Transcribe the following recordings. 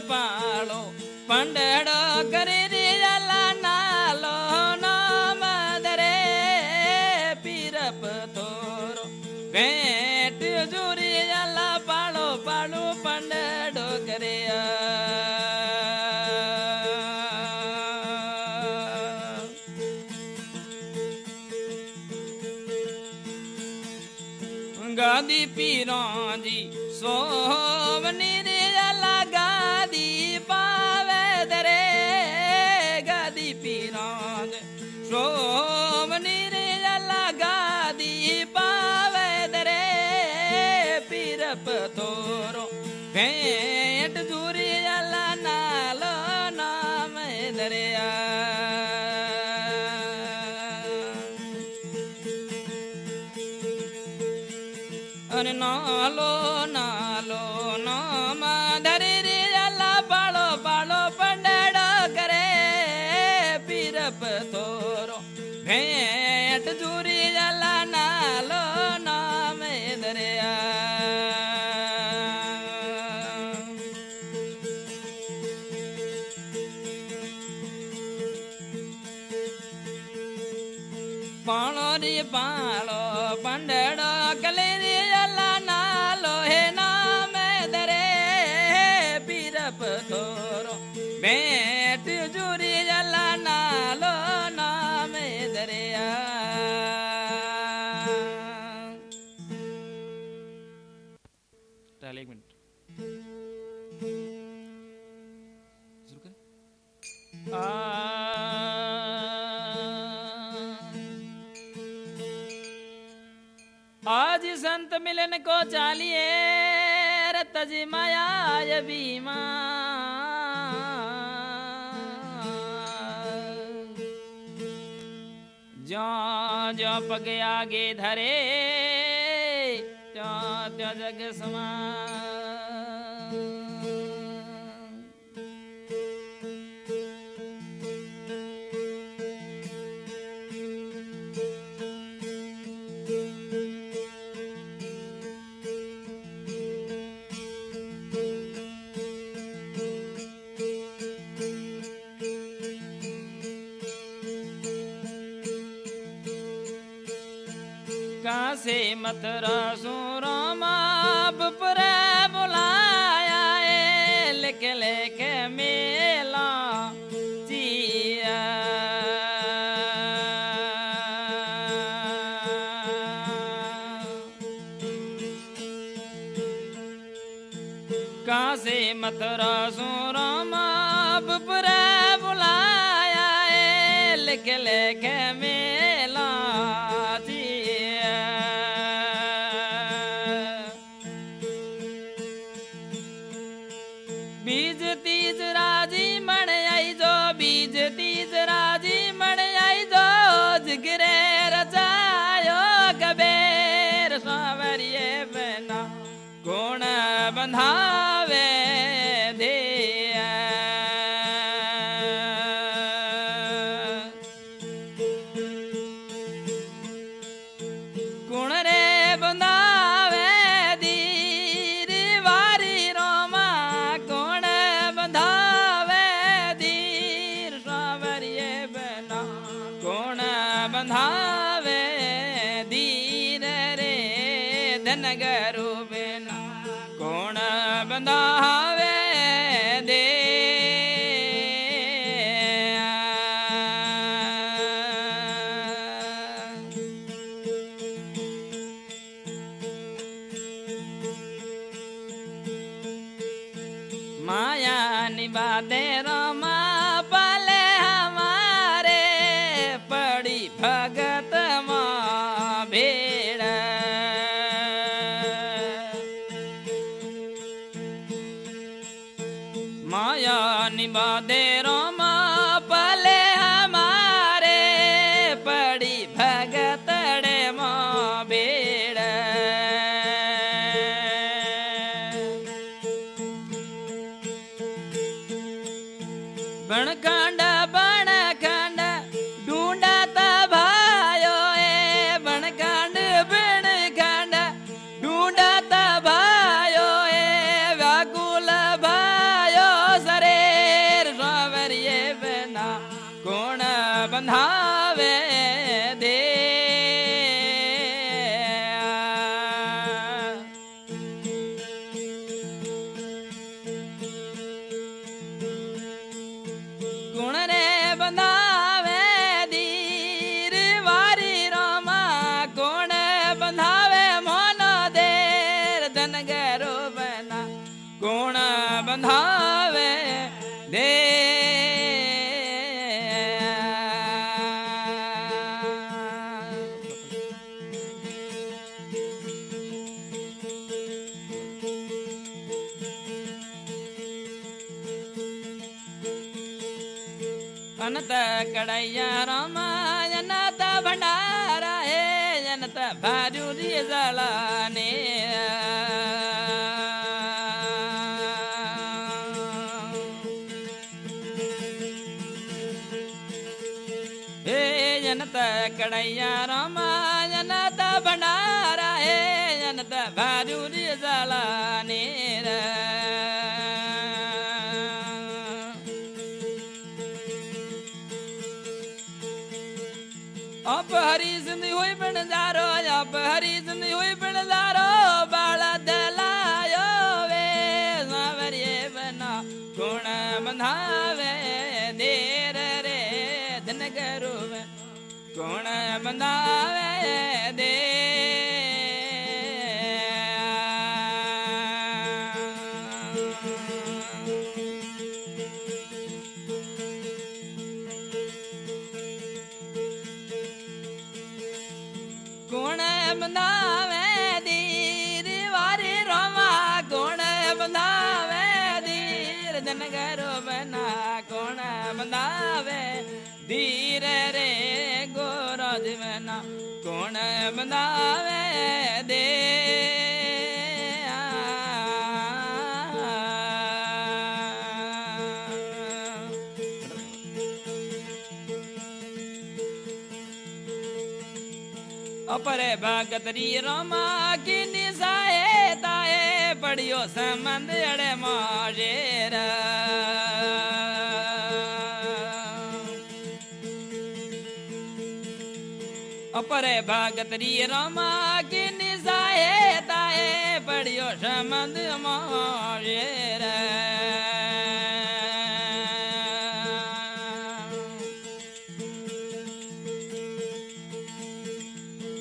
પાળો પંડડો કરી દીધા અને નાલો નાલો નામા ધરી आज संत मिलन को चालिए, रतज माया बीमा। जो जो पग आगे धरे जो त्यो जग समा। मथुरा सुरमा पुपरे बुलाया ए लिख लिख मेला जिया। कासे मथुरा सुरमा पुपरे बुलाया ए लिख लिख मेला बंधावे धीर रे धन ಬಣಗಾಂಡ अनंत कड़ैया रामा अनंत भंडारा हे अनंत भाजुरी जलाने। हे अनंत कड़ैया रामा अनंत भंडारा हे अनंत भाजुरी जलाने। आप રો જા પહરી સુની હોય પણ લારો बंधावे धीर रे गोरो जीवना गुण बंधावे दे अपरे भगतरी रोमा की निसाए ताए पड़ियो संबंध अड़े मारेर अपरे भगत री रमा की निसाए ताए? पड़ियो शमद मोर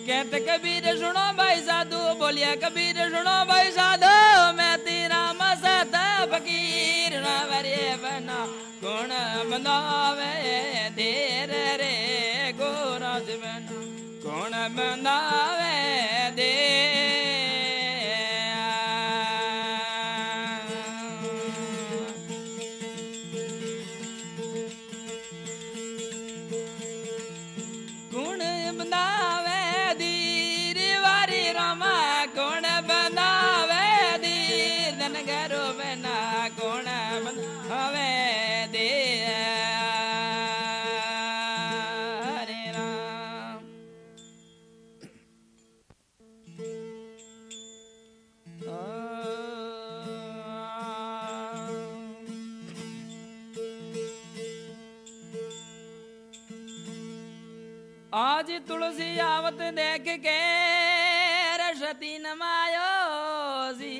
कहते, कबीर सुनो भाई साधु, बोलिया, कबीर सुनो भाई साधु, मैं तेरा मसत फकीर न वरे बना गुण बंदावे देर रे। गुण तुलसी आवत देख के रसती नमायो जी।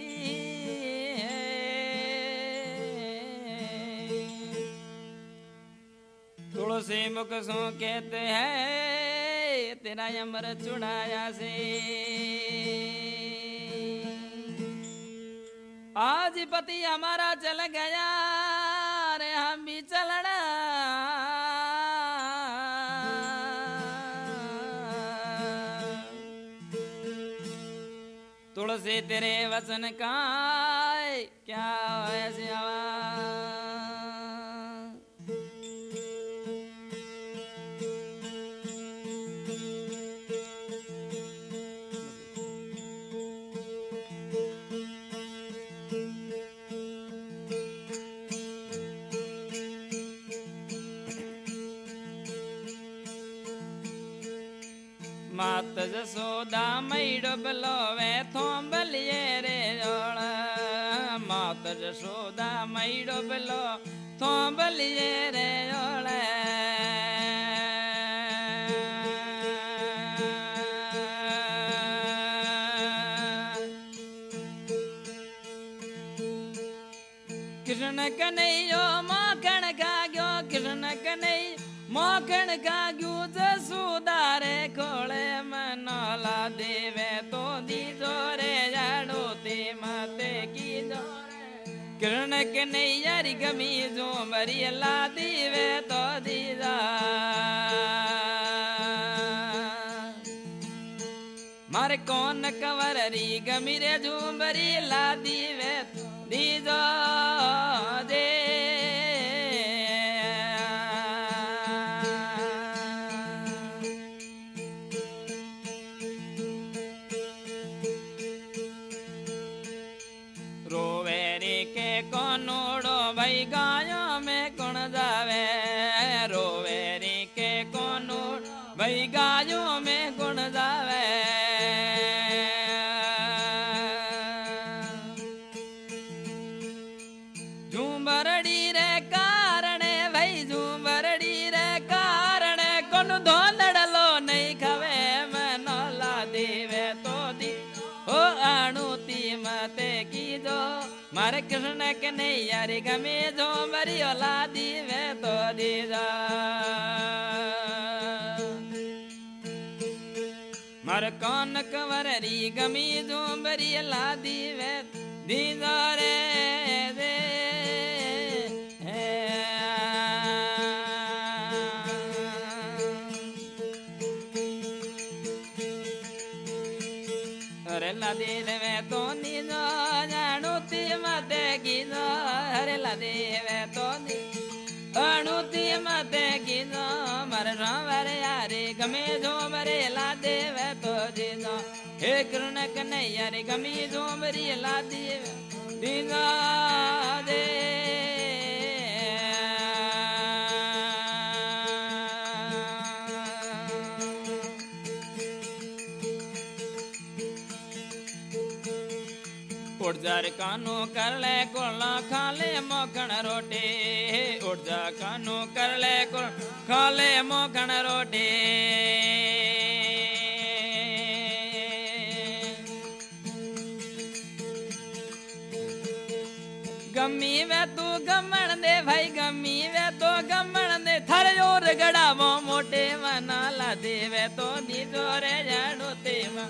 तुलसी मुख सो कहते हैं, तेरा अमर चुड़ाया से। आज पति हमारा चल गया तुलसी तेरे वचन का मात जसोदा मैडो बलोवे थोंबलिए रे जोड़ मात जसोदा मैडो बलो थोंबलिए रे जोड़ कृष्ण कन्हैयो माखण खाग्यो कृष्ण कन्हैयो माखण खाग्यो जसुदारे खोळे मनोला देवे तो दीजो रे जाडो ते माते की जो कृष्ण कन्हैया री गमी जो मरी ला दीवे तो दीजा। मारे कौन कंवर री गमी रे झूमरी ला दीवे कृष्ण के नहीं यारी गमे जो मरी ओला दीवे तो दी जा मर कौन कंवर री गमी जो बरी ला दीवे दीजो यारे, गमे जो मरे ला देवे तो दीजो हे कृण कन्हैया रे, गमी जो मरी ला देव दीना। दे उधर कानू कर ले, कोला खाले मोखण रोटी। उधर कानू कर ले, कोला खा मोखण रोटी। गमी वे तू गमण दे भाई गमी वे तू गमण दे। थर ज़ोर गड़ावो मोटे मना ला दे वे तो दी जोरे जाड़ो ते मा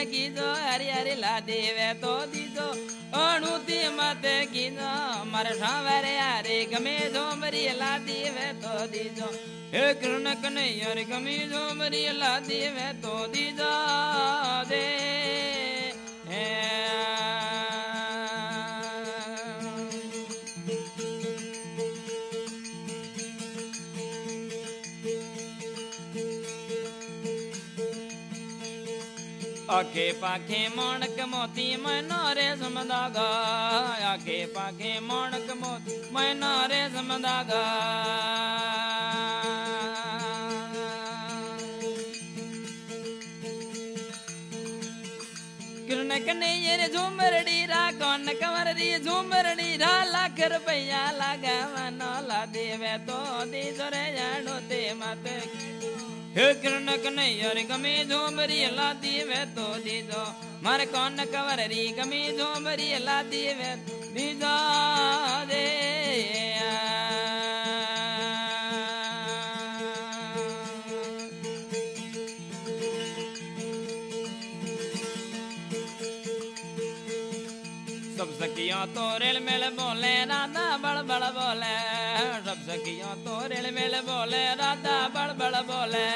मते कीजो हरी हरी लादी वे तो दीजो अणु ती मते कीजो मर सावरे हरे गमे जो मरी लादी वे तो दीजो हे कृष्ण कन्हैया रे गमी जो आखे पाखे माणक मोती मैनो रे समदागा आखे पाखे माणक मोती मैनो रे समदागा कृष्ण कन्हैया झूमरड़ी रा, कौन कंवर री झूमरड़ी रा। लाख रुपया लगा, मनो ला देवे तो दी जोरे जानो ते मत हे कृष्ण कन्हैया रे गमे झोमरी ला दीवे तो दीजो मार कौन कवर री गमे झोमरी ला दीवे दीजो दे सखियों तो रेल मेल बोले, राधा बड़ बड़ बोले। सब सखियों तो रेल मेल बोले, राधा बड़ बड़ बोले।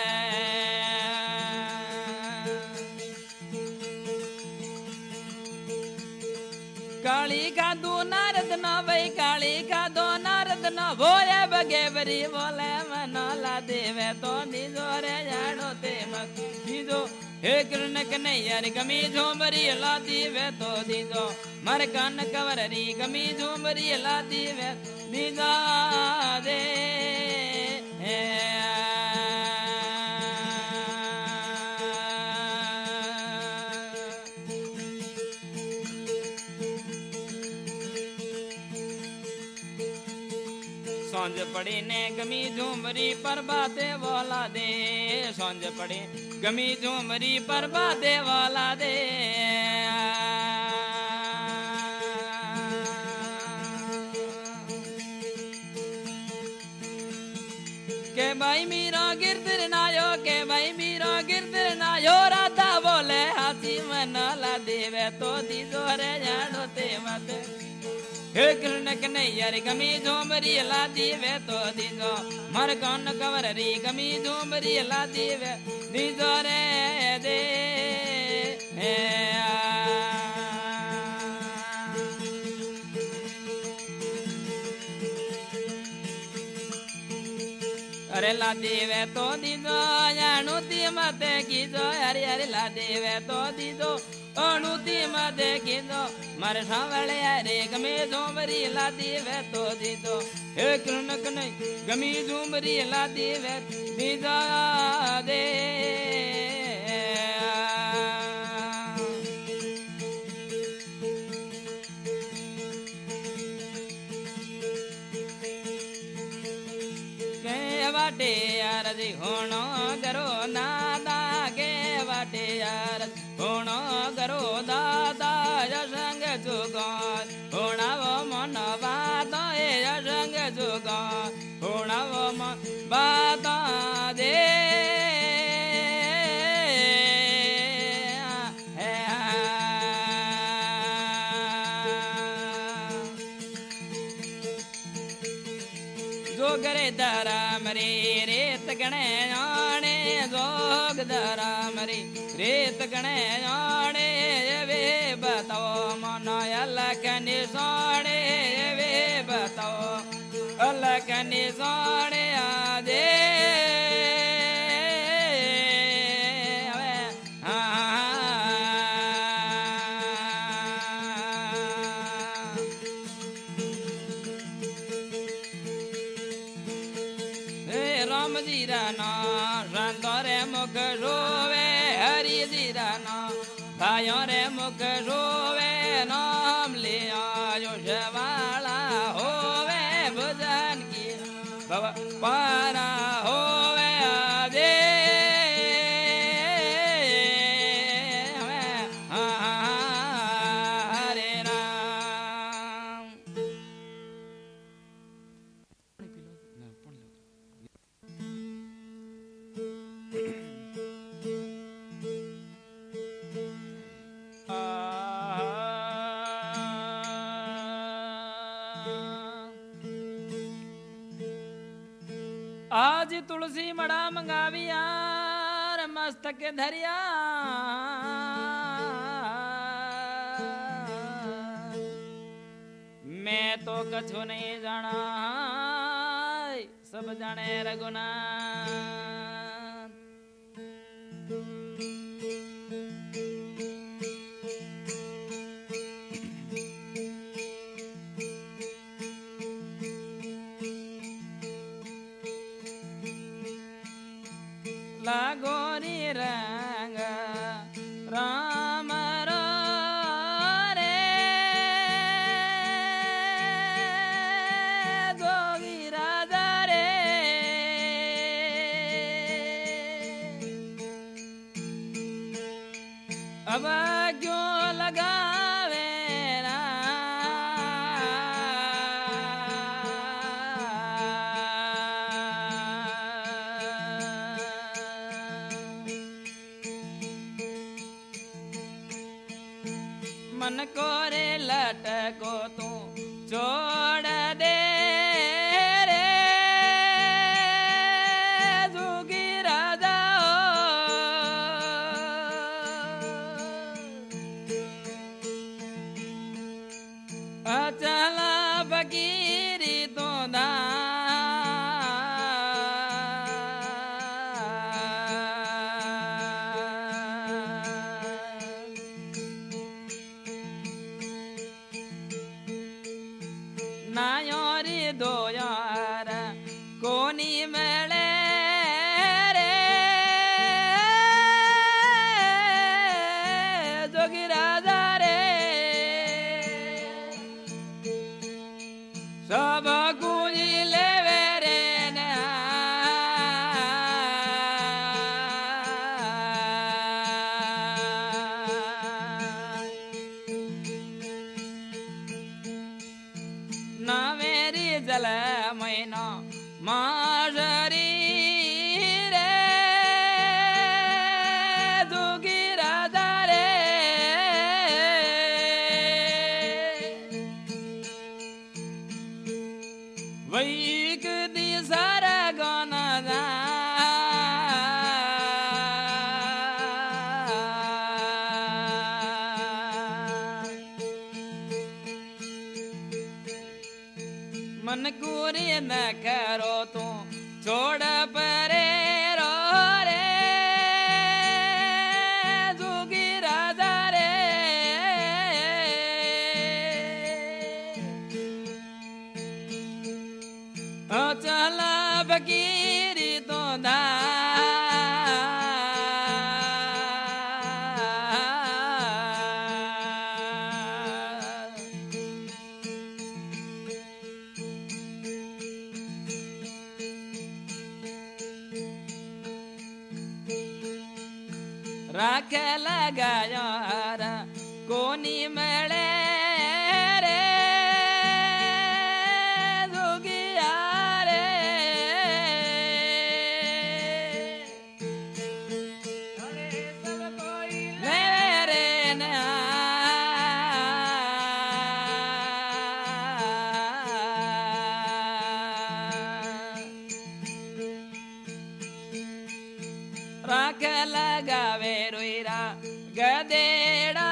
काली का दो नारद न भाई काली का दो नारद न भोरे बगे बरी बोले मनो ला देवे तो दीजो रे जानो ते मत। दीजो हे कृष्ण कन्हैया रे गमी झोमरी लाती वे तो दीजो। मर कान कवर री, गमी झोमरी लाती वे, दीजा दे। साँझ पड़ी ने गमी झूमरी पर बाते वाला दे साँझ पड़ी, गमी झूमरी पर बाते वाला दे के भाई मीरा गिरधर नायो, के भाई मीरा गिरधर नायो, राधा बोले, हाथी मन ला देवे तो दी जोरे जानो ते मत। हे कृष्ण कन्हैया रे, गमी झोमरी ला दीवे तो दीजो मर कौन कवर री, गमी झोमरी ला दीवे, दीजो रे दे हे। ला देवे तो दीजो जानू ती मते कीजो हरी अरे ला देवे तो दीजो अणु ती मते कीजो मर सावले हरे गमे झूमरी ला देवे तो दीजो हे कृष्ण कन्है गमी झूमरी ला देवे दीजो दे उणो गरो दागे वाटे यणोरो दादा जङ्गणो मनोबादया सङ्गण गणे जाने जोग दारा मरे। रेत गणे जाने वे बताओ मन अलग निशाने वे बताओ। अलग निशाने आदे पासी तुलसी मड़ा मंगाविया मस्तक धरिया। मैं तो कछु नहीं जाना सब जाने रघुना। Abagyo lagan छोड़ परे रो रे दुगी राधा रे चला बकी ಗಲಗವೆರುಯಿರ ಗದೇಡಾ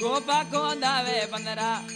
Gopakonda ve bandara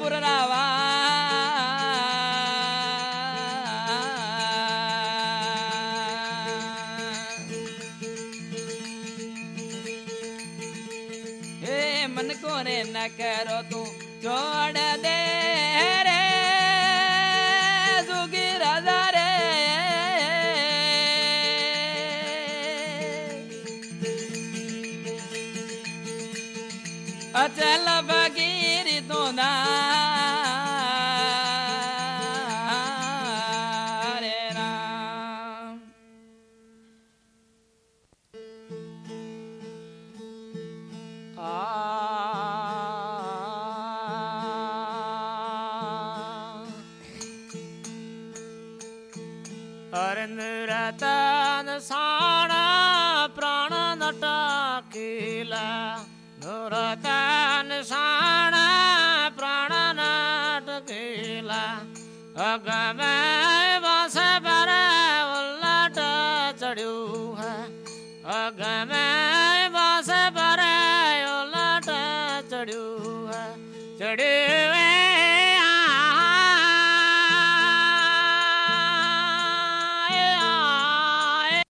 पुर हे मन को रे न करो तू छोड़ दे रे सुगी राजा रे। अचल बगीर तो ना